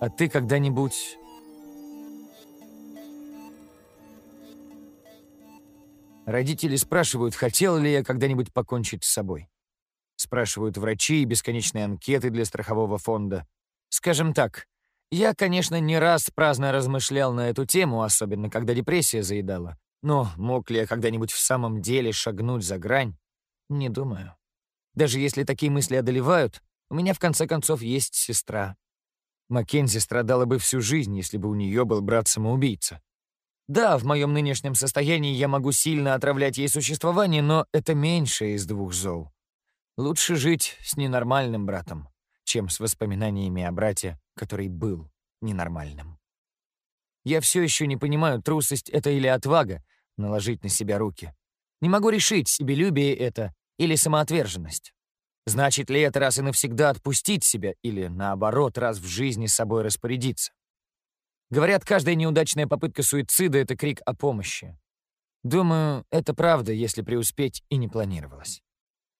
А ты когда-нибудь... Родители спрашивают, хотел ли я когда-нибудь покончить с собой. Спрашивают врачи и бесконечные анкеты для страхового фонда. Скажем так, я, конечно, не раз праздно размышлял на эту тему, особенно когда депрессия заедала. Но мог ли я когда-нибудь в самом деле шагнуть за грань? Не думаю. Даже если такие мысли одолевают, у меня в конце концов есть сестра. Маккензи страдала бы всю жизнь, если бы у нее был брат-самоубийца. Да, в моем нынешнем состоянии я могу сильно отравлять ей существование, но это меньше из двух зол. Лучше жить с ненормальным братом, чем с воспоминаниями о брате, который был ненормальным. Я все еще не понимаю, трусость это или отвага, наложить на себя руки. Не могу решить, себелюбие это или самоотверженность. Значит ли это раз и навсегда отпустить себя или, наоборот, раз в жизни собой распорядиться? Говорят, каждая неудачная попытка суицида — это крик о помощи. Думаю, это правда, если преуспеть и не планировалось.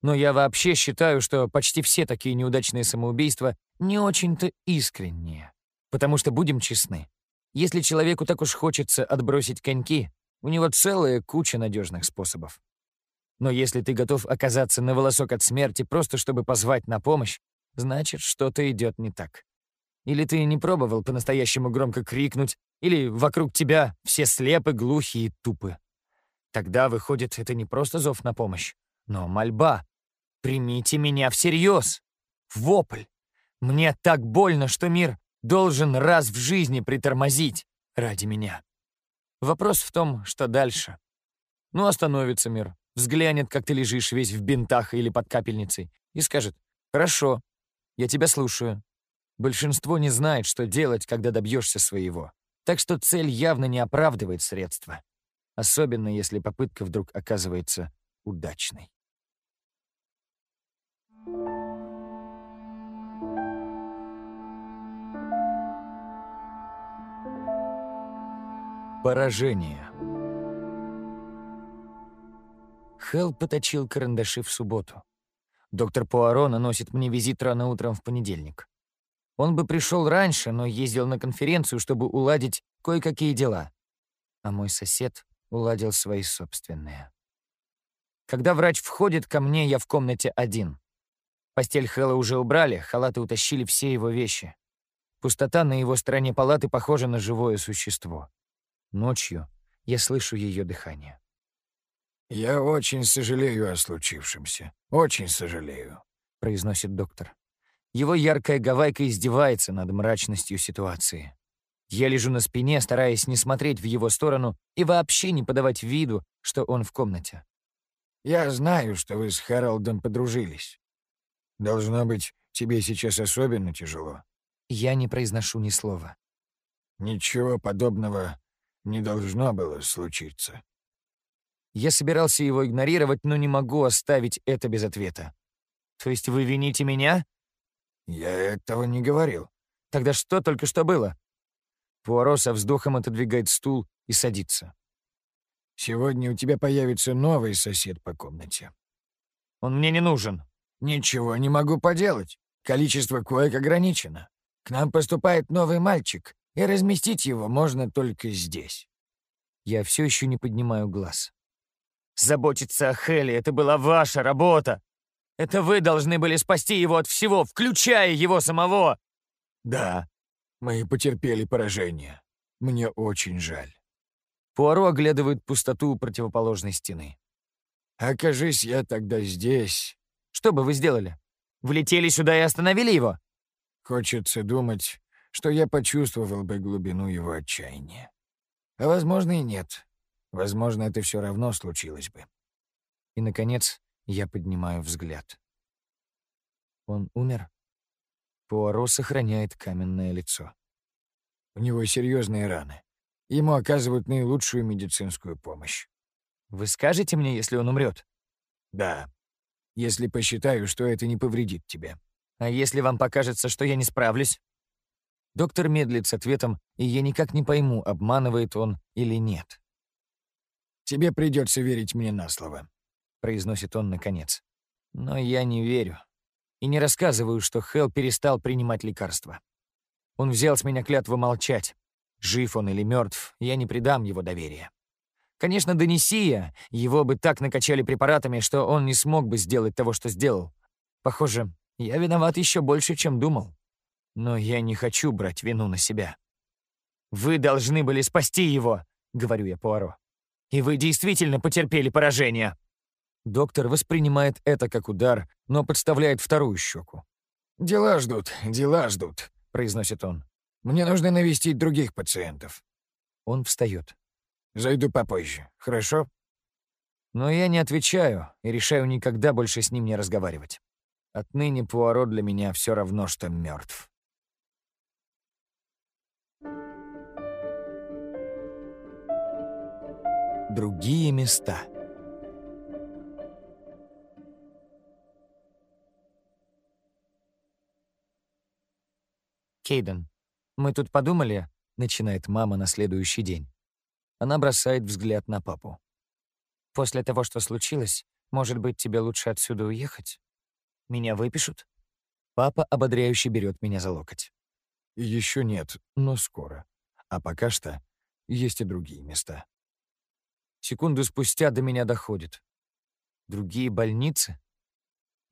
Но я вообще считаю, что почти все такие неудачные самоубийства не очень-то искренние. Потому что, будем честны, если человеку так уж хочется отбросить коньки, у него целая куча надежных способов. Но если ты готов оказаться на волосок от смерти просто чтобы позвать на помощь, значит, что-то идет не так. Или ты не пробовал по-настоящему громко крикнуть, или вокруг тебя все слепы, глухи и тупы. Тогда, выходит, это не просто зов на помощь, но мольба. «Примите меня всерьез!» Вопль. Мне так больно, что мир должен раз в жизни притормозить ради меня. Вопрос в том, что дальше. Ну, остановится мир, взглянет, как ты лежишь весь в бинтах или под капельницей, и скажет «Хорошо, я тебя слушаю, Большинство не знает, что делать, когда добьешься своего. Так что цель явно не оправдывает средства. Особенно, если попытка вдруг оказывается удачной. Поражение. Хелл поточил карандаши в субботу. Доктор Пуаро наносит мне визит рано утром в понедельник. Он бы пришел раньше, но ездил на конференцию, чтобы уладить кое-какие дела. А мой сосед уладил свои собственные. Когда врач входит ко мне, я в комнате один. Постель Хэлла уже убрали, халаты утащили все его вещи. Пустота на его стороне палаты похожа на живое существо. Ночью я слышу ее дыхание. «Я очень сожалею о случившемся. Очень сожалею», — произносит доктор. Его яркая гавайка издевается над мрачностью ситуации. Я лежу на спине, стараясь не смотреть в его сторону и вообще не подавать виду, что он в комнате. «Я знаю, что вы с Хэролдом подружились. Должно быть, тебе сейчас особенно тяжело». Я не произношу ни слова. «Ничего подобного не должно было случиться». Я собирался его игнорировать, но не могу оставить это без ответа. «То есть вы вините меня?» «Я этого не говорил». «Тогда что только что было?» Пуаро со вздохом отодвигает стул и садится. «Сегодня у тебя появится новый сосед по комнате». «Он мне не нужен». «Ничего не могу поделать. Количество коек ограничено. К нам поступает новый мальчик, и разместить его можно только здесь». Я все еще не поднимаю глаз. «Заботиться о Хелли — это была ваша работа!» Это вы должны были спасти его от всего, включая его самого!» «Да, мы потерпели поражение. Мне очень жаль». Пуаро оглядывает пустоту у противоположной стены. «Окажись я тогда здесь...» «Что бы вы сделали? Влетели сюда и остановили его?» «Хочется думать, что я почувствовал бы глубину его отчаяния. А возможно и нет. Возможно, это все равно случилось бы». И, наконец, я поднимаю взгляд. Он умер? Пуаро сохраняет каменное лицо. У него серьезные раны. Ему оказывают наилучшую медицинскую помощь. Вы скажете мне, если он умрет? Да. Если посчитаю, что это не повредит тебе. А если вам покажется, что я не справлюсь? Доктор медлит с ответом, и я никак не пойму, обманывает он или нет. Тебе придется верить мне на слово. — произносит он наконец. Но я не верю. И не рассказываю, что Хелл перестал принимать лекарства. Он взял с меня клятву молчать. Жив он или мертв, я не предам его доверия. Конечно, донеси я, его бы так накачали препаратами, что он не смог бы сделать того, что сделал. Похоже, я виноват еще больше, чем думал. Но я не хочу брать вину на себя. «Вы должны были спасти его», — говорю я Пуаро. «И вы действительно потерпели поражение». Доктор воспринимает это как удар, но подставляет вторую щеку. «Дела ждут, дела ждут», — произносит он. «Мне нужно навестить других пациентов». Он встает. Зайду попозже, хорошо?» Но я не отвечаю и решаю никогда больше с ним не разговаривать. Отныне Пуаро для меня все равно, что мертв. Другие места. «Кейден, мы тут подумали», — начинает мама на следующий день. Она бросает взгляд на папу. «После того, что случилось, может быть, тебе лучше отсюда уехать? Меня выпишут?» Папа ободряюще берет меня за локоть. Еще нет, но скоро. А пока что есть и другие места. Секунду спустя до меня доходит. Другие больницы?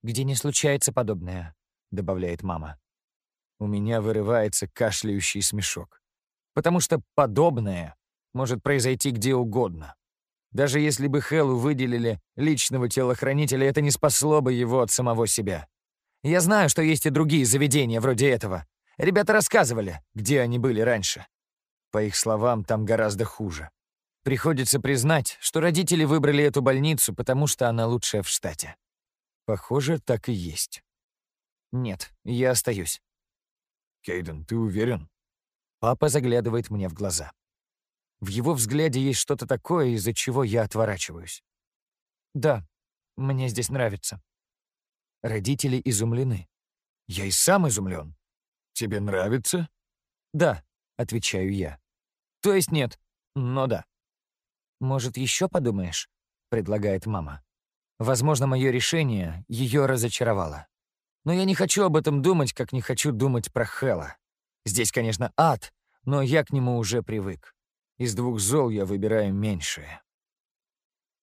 Где не случается подобное, добавляет мама. У меня вырывается кашляющий смешок. Потому что подобное может произойти где угодно. Даже если бы Хэллу выделили личного телохранителя, это не спасло бы его от самого себя. Я знаю, что есть и другие заведения вроде этого. Ребята рассказывали, где они были раньше. По их словам, там гораздо хуже. Приходится признать, что родители выбрали эту больницу, потому что она лучшая в штате. Похоже, так и есть. Нет, я остаюсь. Кейден, ты уверен? Папа заглядывает мне в глаза. В его взгляде есть что-то такое, из-за чего я отворачиваюсь. Да, мне здесь нравится. Родители изумлены. Я и сам изумлен. Тебе нравится? Да, отвечаю я. То есть нет, но да. Может, еще подумаешь? предлагает мама. Возможно, мое решение ее разочаровало. Но я не хочу об этом думать, как не хочу думать про Хэла. Здесь, конечно, ад, но я к нему уже привык. Из двух зол я выбираю меньшее.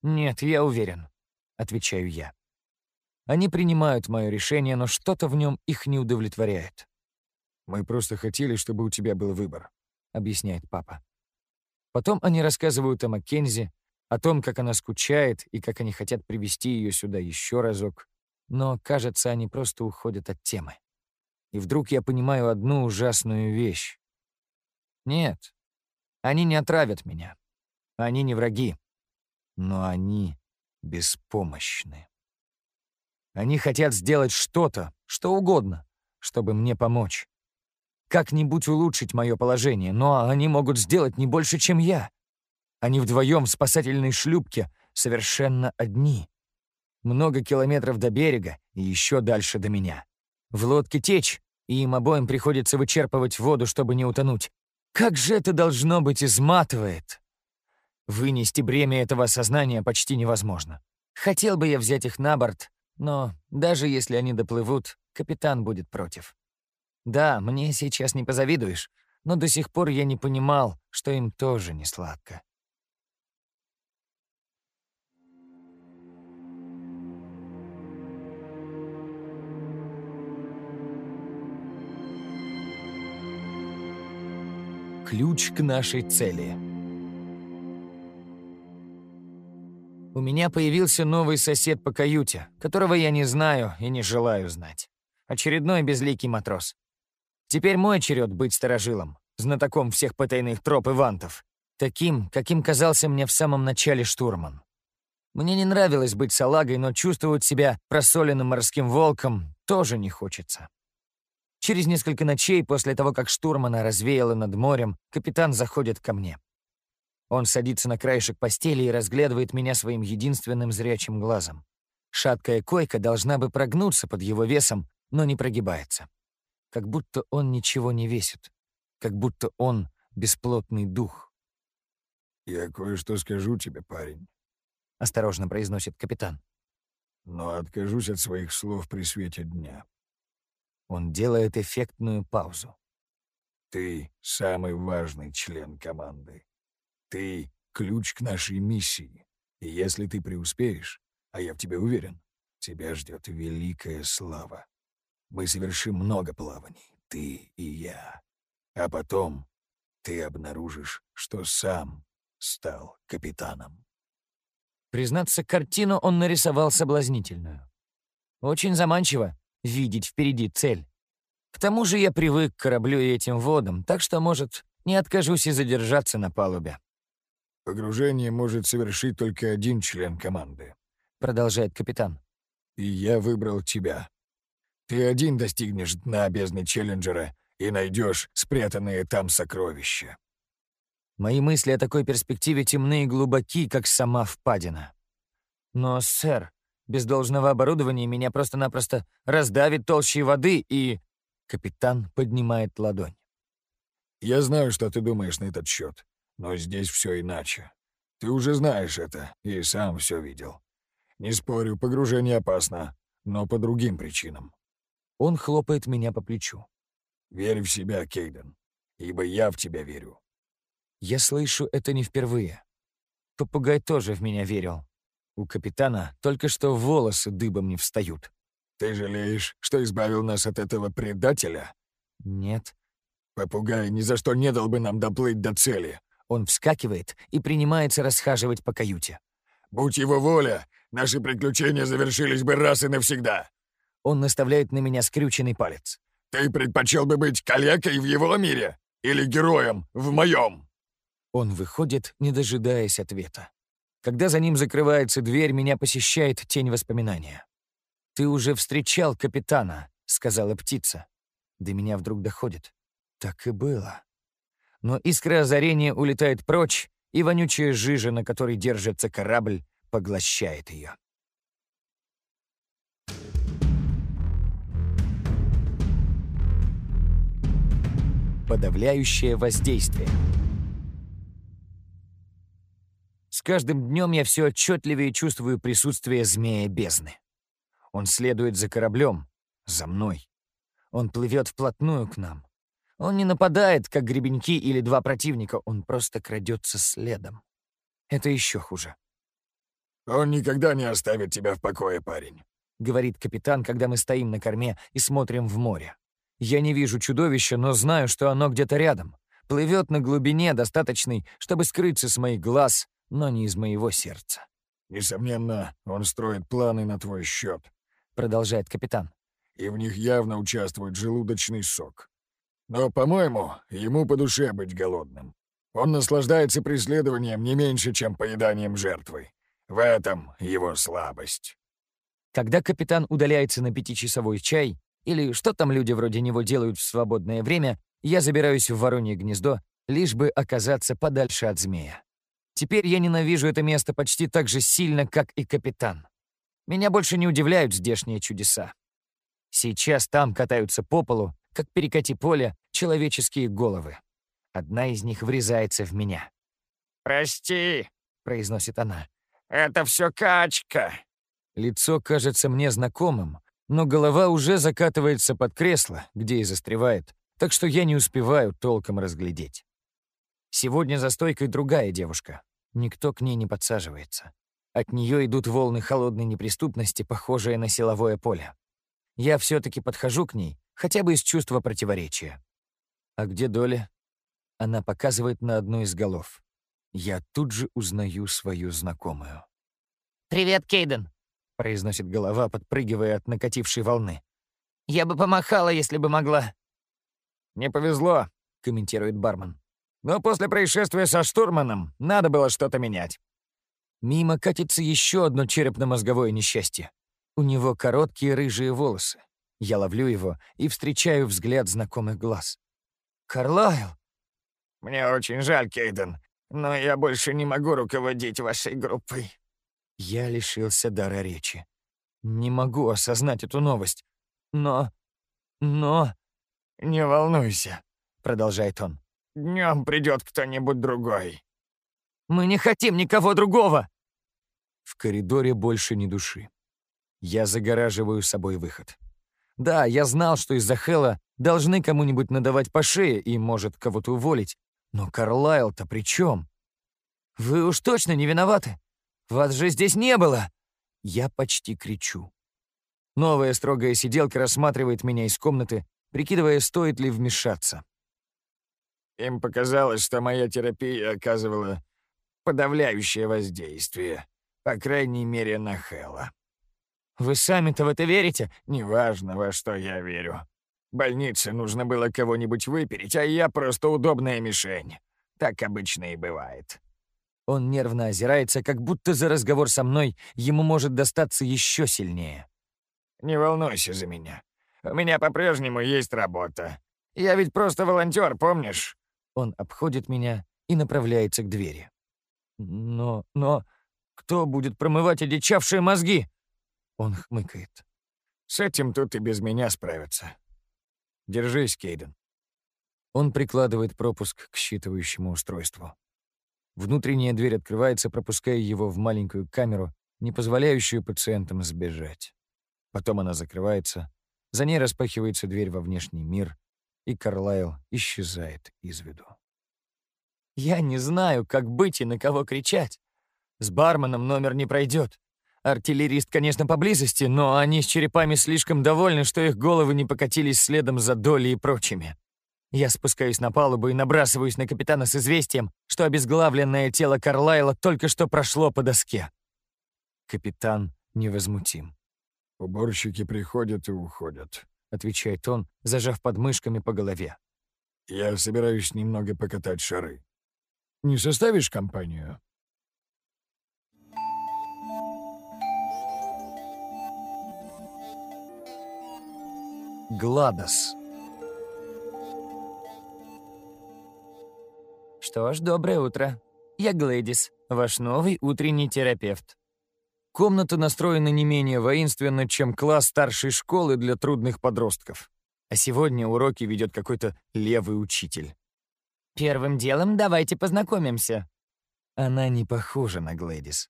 «Нет, я уверен», — отвечаю я. Они принимают мое решение, но что-то в нем их не удовлетворяет. «Мы просто хотели, чтобы у тебя был выбор», — объясняет папа. Потом они рассказывают о Маккензи, о том, как она скучает и как они хотят привести ее сюда еще разок. Но, кажется, они просто уходят от темы. И вдруг я понимаю одну ужасную вещь. Нет, они не отравят меня. Они не враги. Но они беспомощны. Они хотят сделать что-то, что угодно, чтобы мне помочь. Как-нибудь улучшить мое положение, но они могут сделать не больше, чем я. Они вдвоем в спасательной шлюпке совершенно одни. Много километров до берега и еще дальше до меня. В лодке течь, и им обоим приходится вычерпывать воду, чтобы не утонуть. Как же это должно быть изматывает! Вынести бремя этого осознания почти невозможно. Хотел бы я взять их на борт, но даже если они доплывут, капитан будет против. Да, мне сейчас не позавидуешь, но до сих пор я не понимал, что им тоже не сладко. ключ к нашей цели. У меня появился новый сосед по каюте, которого я не знаю и не желаю знать. Очередной безликий матрос. Теперь мой черед быть сторожилом, знатоком всех потайных троп и вантов, таким, каким казался мне в самом начале штурман. Мне не нравилось быть салагой, но чувствовать себя просоленным морским волком тоже не хочется. Через несколько ночей после того, как штурмана развеяло над морем, капитан заходит ко мне. Он садится на краешек постели и разглядывает меня своим единственным зрячим глазом. Шаткая койка должна бы прогнуться под его весом, но не прогибается. Как будто он ничего не весит. Как будто он бесплотный дух. «Я кое-что скажу тебе, парень», — осторожно произносит капитан. «Но откажусь от своих слов при свете дня. Он делает эффектную паузу. Ты самый важный член команды. Ты — ключ к нашей миссии. И если ты преуспеешь, а я в тебе уверен, тебя ждет великая слава. Мы совершим много плаваний, ты и я. А потом ты обнаружишь, что сам стал капитаном. Признаться, картину он нарисовал соблазнительную. Очень заманчиво видеть впереди цель. К тому же я привык к кораблю и этим водам, так что, может, не откажусь и задержаться на палубе. «Погружение может совершить только один член команды», — продолжает капитан. «И я выбрал тебя. Ты один достигнешь дна бездны Челленджера и найдешь спрятанные там сокровища». Мои мысли о такой перспективе темны и глубоки, как сама впадина. Но, сэр, без должного оборудования меня просто-напросто раздавит толщей воды и... Капитан поднимает ладонь. «Я знаю, что ты думаешь на этот счет, но здесь все иначе. Ты уже знаешь это и сам все видел. Не спорю, погружение опасно, но по другим причинам». Он хлопает меня по плечу. «Верь в себя, Кейден, ибо я в тебя верю». Я слышу это не впервые. Попугай тоже в меня верил. У капитана только что волосы дыбом не встают. «Ты жалеешь, что избавил нас от этого предателя?» «Нет». «Попугай ни за что не дал бы нам доплыть до цели». Он вскакивает и принимается расхаживать по каюте. «Будь его воля, наши приключения завершились бы раз и навсегда». Он наставляет на меня скрюченный палец. «Ты предпочел бы быть калекой в его мире или героем в моем?» Он выходит, не дожидаясь ответа. Когда за ним закрывается дверь, меня посещает тень воспоминания. «Ты уже встречал капитана», — сказала птица. До меня вдруг доходит. Так и было. Но искра озарения улетает прочь, и вонючая жижа, на которой держится корабль, поглощает ее. Подавляющее воздействие. С каждым днем я все отчетливее чувствую присутствие змея бездны. Он следует за кораблем, за мной. Он плывет вплотную к нам. Он не нападает, как гребеньки или два противника, он просто крадется следом. Это еще хуже. «Он никогда не оставит тебя в покое, парень», — говорит капитан, когда мы стоим на корме и смотрим в море. Я не вижу чудовища, но знаю, что оно где-то рядом. Плывет на глубине, достаточной, чтобы скрыться с моих глаз, но не из моего сердца. «Несомненно, он строит планы на твой счет», — продолжает капитан. «И в них явно участвует желудочный сок. Но, по-моему, ему по душе быть голодным. Он наслаждается преследованием не меньше, чем поеданием жертвы. В этом его слабость». Когда капитан удаляется на пятичасовой чай, или что там люди вроде него делают в свободное время, я забираюсь в воронье гнездо, лишь бы оказаться подальше от змея. Теперь я ненавижу это место почти так же сильно, как и капитан. Меня больше не удивляют здешние чудеса. Сейчас там катаются по полу, как перекати поле, человеческие головы. Одна из них врезается в меня. «Прости», — произносит она. «Это все качка». Лицо кажется мне знакомым, но голова уже закатывается под кресло, где и застревает, так что я не успеваю толком разглядеть. Сегодня за стойкой другая девушка. Никто к ней не подсаживается. От нее идут волны холодной неприступности, похожие на силовое поле. Я все-таки подхожу к ней, хотя бы из чувства противоречия. А где Доля? Она показывает на одну из голов. Я тут же узнаю свою знакомую. «Привет, Кейден», — произносит голова, подпрыгивая от накатившей волны. «Я бы помахала, если бы могла». «Не повезло», — комментирует бармен. Но после происшествия со штурманом надо было что-то менять. Мимо катится еще одно черепно-мозговое несчастье. У него короткие рыжие волосы. Я ловлю его и встречаю взгляд знакомых глаз. «Карлайл!» «Мне очень жаль, Кейден, но я больше не могу руководить вашей группой». Я лишился дара речи. Не могу осознать эту новость. Но... но... «Не волнуйся», — продолжает он. Днем придет кто-нибудь другой». «Мы не хотим никого другого!» В коридоре больше ни души. Я загораживаю собой выход. Да, я знал, что из-за Хэлла должны кому-нибудь надавать по шее и, может, кого-то уволить. Но Карлайл-то при чем? Вы уж точно не виноваты. Вас же здесь не было. Я почти кричу. Новая строгая сиделка рассматривает меня из комнаты, прикидывая, стоит ли вмешаться. Им показалось, что моя терапия оказывала подавляющее воздействие, по крайней мере, на Хэлла. Вы сами-то в это верите? Неважно, во что я верю. Больнице нужно было кого-нибудь выпереть, а я просто удобная мишень. Так обычно и бывает. Он нервно озирается, как будто за разговор со мной ему может достаться еще сильнее. «Не волнуйся за меня. У меня по-прежнему есть работа. Я ведь просто волонтер, помнишь?» Он обходит меня и направляется к двери. «Но... но... кто будет промывать одичавшие мозги?» Он хмыкает. «С этим тут и без меня справятся. Держись, Кейден». Он прикладывает пропуск к считывающему устройству. Внутренняя дверь открывается, пропуская его в маленькую камеру, не позволяющую пациентам сбежать. Потом она закрывается, за ней распахивается дверь во внешний мир, и Карлайл исчезает из виду. Я не знаю, как быть и на кого кричать. С барменом номер не пройдет. Артиллерист, конечно, поблизости, но они с черепами слишком довольны, что их головы не покатились следом за долей и прочими. Я спускаюсь на палубу и набрасываюсь на капитана с известием, что обезглавленное тело Карлайла только что прошло по доске. Капитан невозмутим. «Уборщики приходят и уходят», — отвечает он, зажав подмышками по голове. «Я собираюсь немного покатать шары. Не составишь компанию?» Гладос. Что ж, доброе утро. Я Глэдис, ваш новый утренний терапевт. Комната настроена не менее воинственно, чем класс старшей школы для трудных подростков. А сегодня уроки ведет какой-то левый учитель. Первым делом давайте познакомимся. Она не похожа на Глэдис.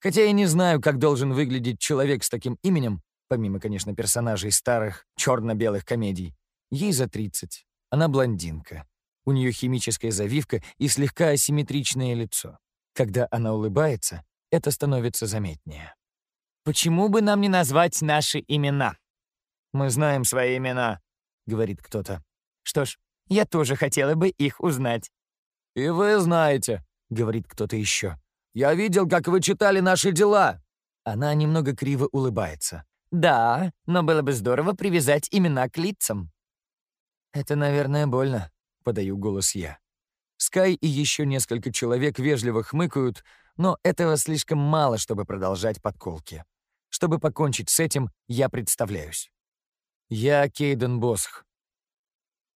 Хотя я не знаю, как должен выглядеть человек с таким именем, помимо, конечно, персонажей старых черно-белых комедий. Ей за 30. Она блондинка. У нее химическая завивка и слегка асимметричное лицо. Когда она улыбается, это становится заметнее. «Почему бы нам не назвать наши имена?» «Мы знаем свои имена», — говорит кто-то. «Что ж, я тоже хотела бы их узнать». «И вы знаете», — говорит кто-то еще. «Я видел, как вы читали наши дела». Она немного криво улыбается. «Да, но было бы здорово привязать имена к лицам». «Это, наверное, больно», — подаю голос я. Скай и еще несколько человек вежливо хмыкают, но этого слишком мало, чтобы продолжать подколки. Чтобы покончить с этим, я представляюсь. Я Кейден Босх.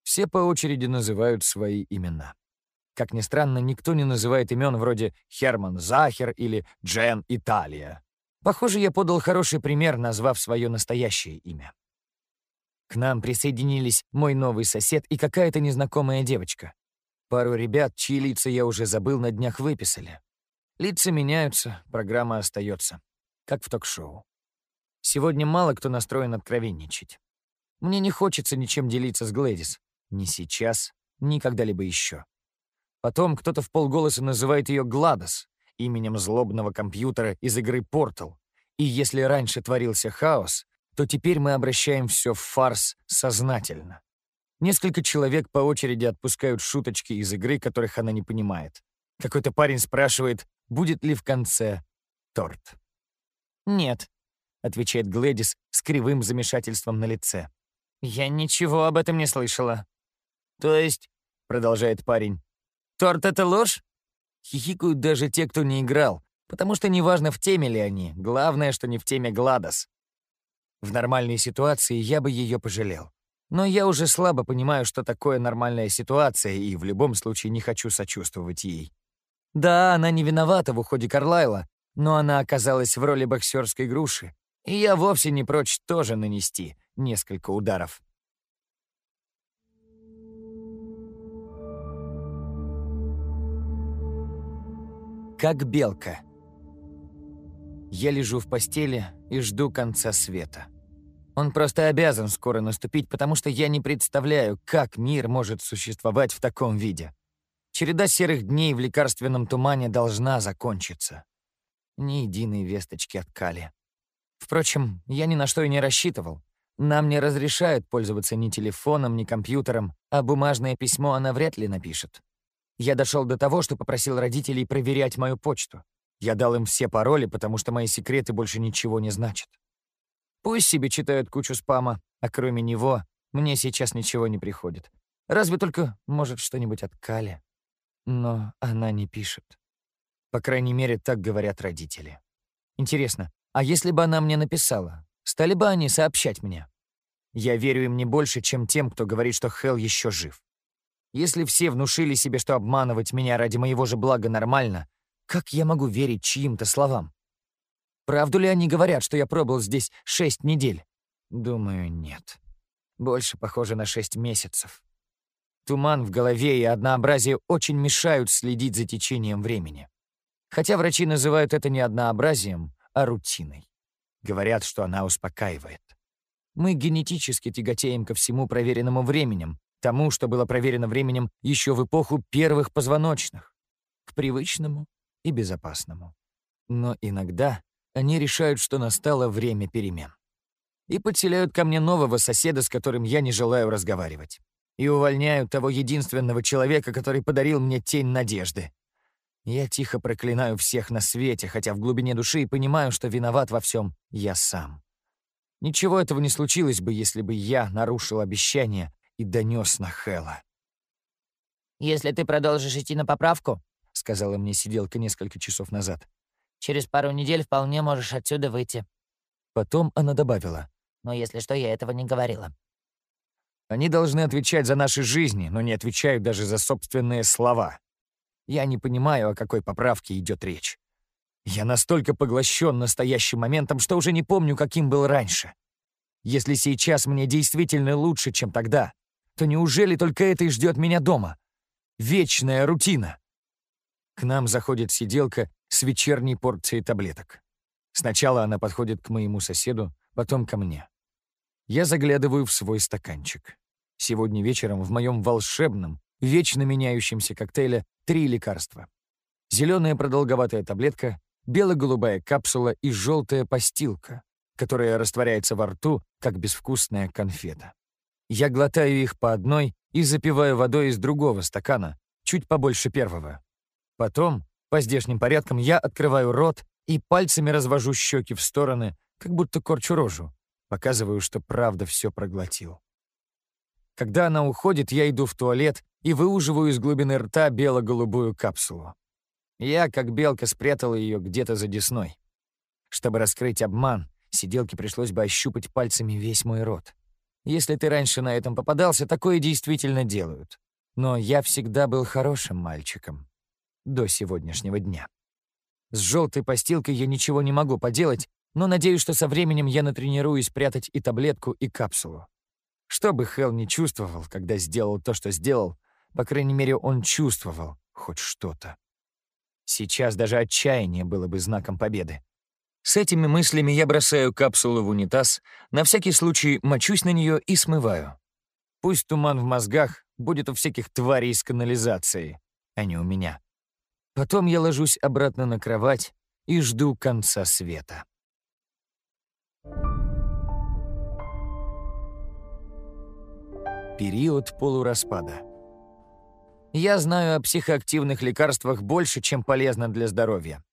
Все по очереди называют свои имена. Как ни странно, никто не называет имен вроде Херман Захер или Джен Италия. Похоже, я подал хороший пример, назвав свое настоящее имя. К нам присоединились мой новый сосед и какая-то незнакомая девочка. Пару ребят, чьи лица я уже забыл, на днях выписали. Лица меняются, программа остается. Как в ток-шоу. Сегодня мало кто настроен откровенничать. Мне не хочется ничем делиться с Глэдис. Ни сейчас, ни когда-либо еще. Потом кто-то в полголоса называет ее Гладос, именем злобного компьютера из игры Portal. И если раньше творился хаос, то теперь мы обращаем все в фарс сознательно. Несколько человек по очереди отпускают шуточки из игры, которых она не понимает. Какой-то парень спрашивает, будет ли в конце торт. «Нет», — отвечает Глэдис с кривым замешательством на лице. «Я ничего об этом не слышала». «То есть», — продолжает парень, — «торт — это ложь?» Хихикают даже те, кто не играл, потому что неважно, в теме ли они, главное, что не в теме Гладос. В нормальной ситуации я бы ее пожалел. Но я уже слабо понимаю, что такое нормальная ситуация, и в любом случае не хочу сочувствовать ей. Да, она не виновата в уходе Карлайла, но она оказалась в роли боксерской груши, и я вовсе не прочь тоже нанести несколько ударов. Как белка. Я лежу в постели и жду конца света. Он просто обязан скоро наступить, потому что я не представляю, как мир может существовать в таком виде. Череда серых дней в лекарственном тумане должна закончиться. Ни единой весточки от Кали. Впрочем, я ни на что и не рассчитывал. Нам не разрешают пользоваться ни телефоном, ни компьютером, а бумажное письмо она вряд ли напишет. Я дошел до того, что попросил родителей проверять мою почту. Я дал им все пароли, потому что мои секреты больше ничего не значат. Пусть себе читают кучу спама, а кроме него мне сейчас ничего не приходит. Разве только, может, что-нибудь от Кали. Но она не пишет. По крайней мере, так говорят родители. Интересно, а если бы она мне написала, стали бы они сообщать мне? Я верю им не больше, чем тем, кто говорит, что Хелл еще жив. Если все внушили себе, что обманывать меня ради моего же блага нормально, как я могу верить чьим-то словам? Правду ли они говорят, что я пробыл здесь шесть недель? Думаю, нет. Больше похоже на шесть месяцев. Туман в голове и однообразие очень мешают следить за течением времени. Хотя врачи называют это не однообразием, а рутиной. Говорят, что она успокаивает. Мы генетически тяготеем ко всему проверенному временем, тому, что было проверено временем еще в эпоху первых позвоночных, к привычному и безопасному. Но иногда они решают, что настало время перемен. И подселяют ко мне нового соседа, с которым я не желаю разговаривать. И увольняют того единственного человека, который подарил мне тень надежды. Я тихо проклинаю всех на свете, хотя в глубине души понимаю, что виноват во всем я сам. Ничего этого не случилось бы, если бы я нарушил обещание и донес на Хэла. «Если ты продолжишь идти на поправку», — сказала мне сиделка несколько часов назад, «через пару недель вполне можешь отсюда выйти». Потом она добавила. «Но если что, я этого не говорила». Они должны отвечать за наши жизни, но не отвечают даже за собственные слова. Я не понимаю, о какой поправке идет речь. Я настолько поглощен настоящим моментом, что уже не помню, каким был раньше. Если сейчас мне действительно лучше, чем тогда, то неужели только это и ждет меня дома? Вечная рутина. К нам заходит сиделка с вечерней порцией таблеток. Сначала она подходит к моему соседу, потом ко мне. Я заглядываю в свой стаканчик. Сегодня вечером в моем волшебном, вечно меняющемся коктейле три лекарства. Зеленая продолговатая таблетка, бело-голубая капсула и желтая постилка, которая растворяется во рту, как безвкусная конфета. Я глотаю их по одной и запиваю водой из другого стакана, чуть побольше первого. Потом, по здешним порядкам, я открываю рот и пальцами развожу щеки в стороны, как будто корчу рожу, показываю, что правда все проглотил. Когда она уходит, я иду в туалет и выуживаю из глубины рта бело-голубую капсулу. Я, как белка, спрятала ее где-то за десной. Чтобы раскрыть обман, сиделке пришлось бы ощупать пальцами весь мой рот. Если ты раньше на этом попадался, такое действительно делают. Но я всегда был хорошим мальчиком. До сегодняшнего дня. С желтой постилкой я ничего не могу поделать, но надеюсь, что со временем я натренируюсь прятать и таблетку, и капсулу. Что бы Хелл не чувствовал, когда сделал то, что сделал, по крайней мере, он чувствовал хоть что-то. Сейчас даже отчаяние было бы знаком победы. С этими мыслями я бросаю капсулу в унитаз, на всякий случай мочусь на нее и смываю. Пусть туман в мозгах будет у всяких тварей из канализации, а не у меня. Потом я ложусь обратно на кровать и жду конца света. Период полураспада. Я знаю о психоактивных лекарствах больше, чем полезно для здоровья.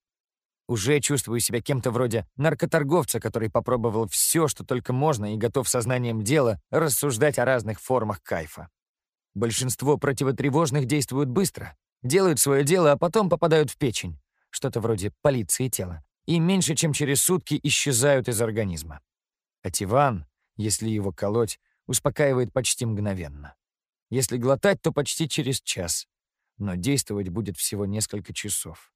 Уже чувствую себя кем-то вроде наркоторговца, который попробовал все, что только можно, и готов сознанием дела рассуждать о разных формах кайфа. Большинство противотревожных действуют быстро, делают свое дело, а потом попадают в печень, что-то вроде полиции тела, и меньше чем через сутки исчезают из организма. А Тиван, если его колоть, успокаивает почти мгновенно. Если глотать, то почти через час, но действовать будет всего несколько часов.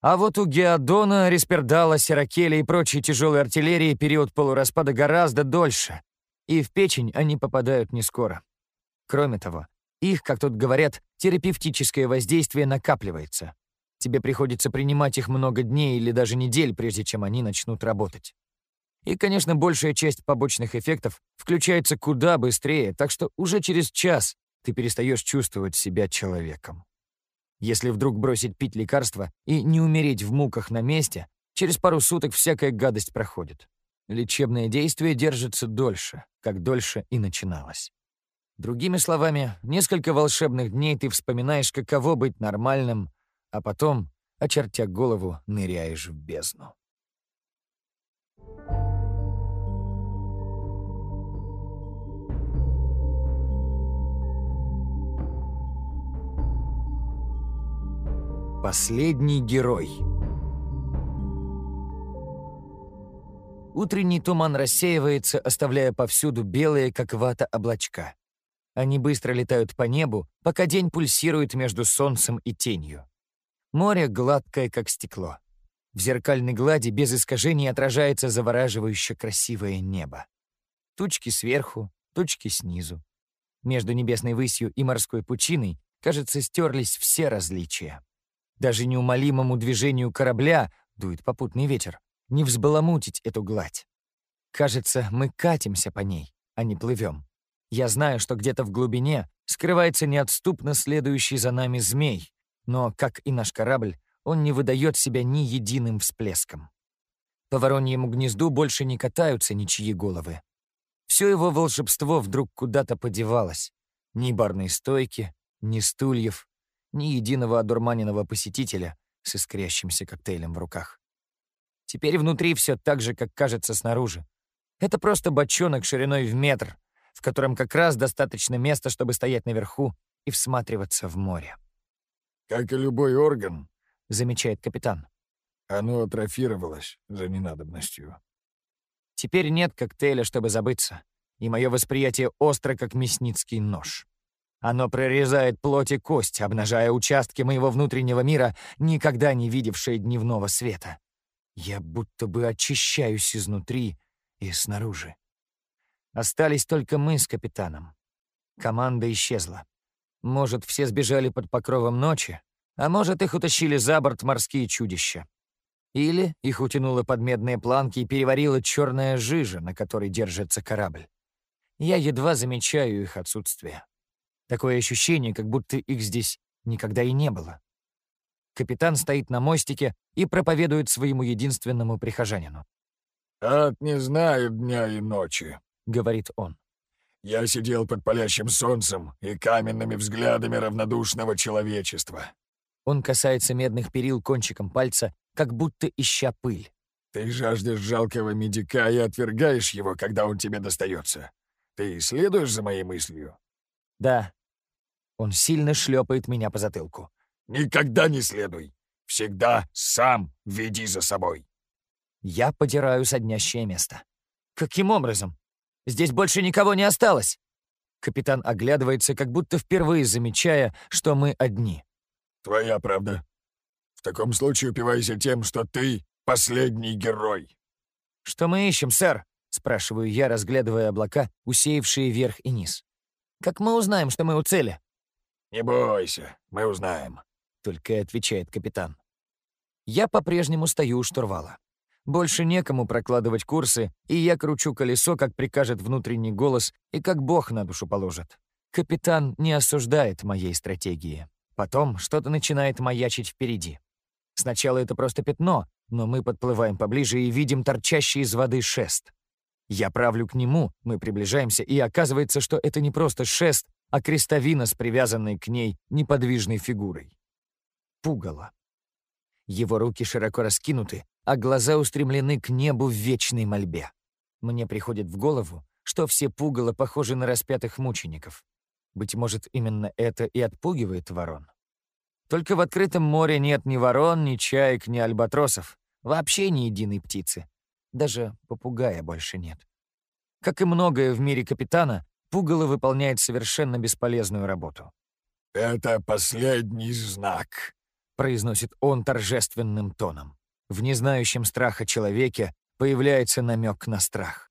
А вот у Геодона, Респердала, Сиракеля и прочей тяжелой артиллерии период полураспада гораздо дольше, и в печень они попадают не скоро. Кроме того, их, как тут говорят, терапевтическое воздействие накапливается. Тебе приходится принимать их много дней или даже недель, прежде чем они начнут работать. И, конечно, большая часть побочных эффектов включается куда быстрее, так что уже через час ты перестаешь чувствовать себя человеком. Если вдруг бросить пить лекарства и не умереть в муках на месте, через пару суток всякая гадость проходит. Лечебное действие держится дольше, как дольше и начиналось. Другими словами, несколько волшебных дней ты вспоминаешь, каково быть нормальным, а потом, очертя голову, ныряешь в бездну. Последний герой. Утренний туман рассеивается, оставляя повсюду белые, как вата, облачка. Они быстро летают по небу, пока день пульсирует между солнцем и тенью. Море гладкое, как стекло. В зеркальной глади без искажений отражается завораживающе красивое небо. Тучки сверху, тучки снизу. Между небесной высью и морской пучиной, кажется, стерлись все различия. Даже неумолимому движению корабля дует попутный ветер. Не взбаламутить эту гладь. Кажется, мы катимся по ней, а не плывем. Я знаю, что где-то в глубине скрывается неотступно следующий за нами змей, но, как и наш корабль, он не выдает себя ни единым всплеском. По вороньему гнезду больше не катаются ничьи головы. Все его волшебство вдруг куда-то подевалось. Ни барной стойки, ни стульев, ни единого одурманенного посетителя с искрящимся коктейлем в руках. Теперь внутри все так же, как кажется снаружи. Это просто бочонок шириной в метр, в котором как раз достаточно места, чтобы стоять наверху и всматриваться в море. «Как и любой орган», — замечает капитан. «Оно атрофировалось за ненадобностью». Теперь нет коктейля, чтобы забыться, и мое восприятие остро, как мясницкий нож. Оно прорезает плоть и кость, обнажая участки моего внутреннего мира, никогда не видевшие дневного света. Я будто бы очищаюсь изнутри и снаружи. Остались только мы с капитаном. Команда исчезла. Может, все сбежали под покровом ночи, а может, их утащили за борт морские чудища. Или их утянуло под медные планки и переварила черная жижа, на которой держится корабль. Я едва замечаю их отсутствие. Такое ощущение, как будто их здесь никогда и не было. Капитан стоит на мостике и проповедует своему единственному прихожанину. «Ад не знает дня и ночи», — говорит он. «Я сидел под палящим солнцем и каменными взглядами равнодушного человечества». Он касается медных перил кончиком пальца, как будто ища пыль. «Ты жаждешь жалкого медика и отвергаешь его, когда он тебе достается. Ты следуешь за моей мыслью?» Да. Он сильно шлепает меня по затылку. Никогда не следуй. Всегда сам веди за собой. Я потираю соднящее место. Каким образом? Здесь больше никого не осталось. Капитан оглядывается, как будто впервые замечая, что мы одни. Твоя правда. В таком случае упивайся тем, что ты последний герой. Что мы ищем, сэр? Спрашиваю я, разглядывая облака, усеявшие верх и низ. Как мы узнаем, что мы у цели?» «Не бойся, мы узнаем», — только и отвечает капитан. Я по-прежнему стою у штурвала. Больше некому прокладывать курсы, и я кручу колесо, как прикажет внутренний голос и как бог на душу положит. Капитан не осуждает моей стратегии. Потом что-то начинает маячить впереди. Сначала это просто пятно, но мы подплываем поближе и видим торчащий из воды шест. Я правлю к нему, мы приближаемся, и оказывается, что это не просто шест, а крестовина с привязанной к ней неподвижной фигурой. Пугало. Его руки широко раскинуты, а глаза устремлены к небу в вечной мольбе. Мне приходит в голову, что все пугало похожи на распятых мучеников. Быть может, именно это и отпугивает ворон. Только в открытом море нет ни ворон, ни чаек, ни альбатросов, вообще ни единой птицы. Даже попугая больше нет. Как и многое в мире капитана, пугало выполняет совершенно бесполезную работу. «Это последний знак», — произносит он торжественным тоном. В незнающем страха человеке появляется намек на страх.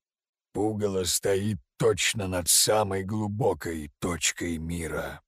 «Пугало стоит точно над самой глубокой точкой мира».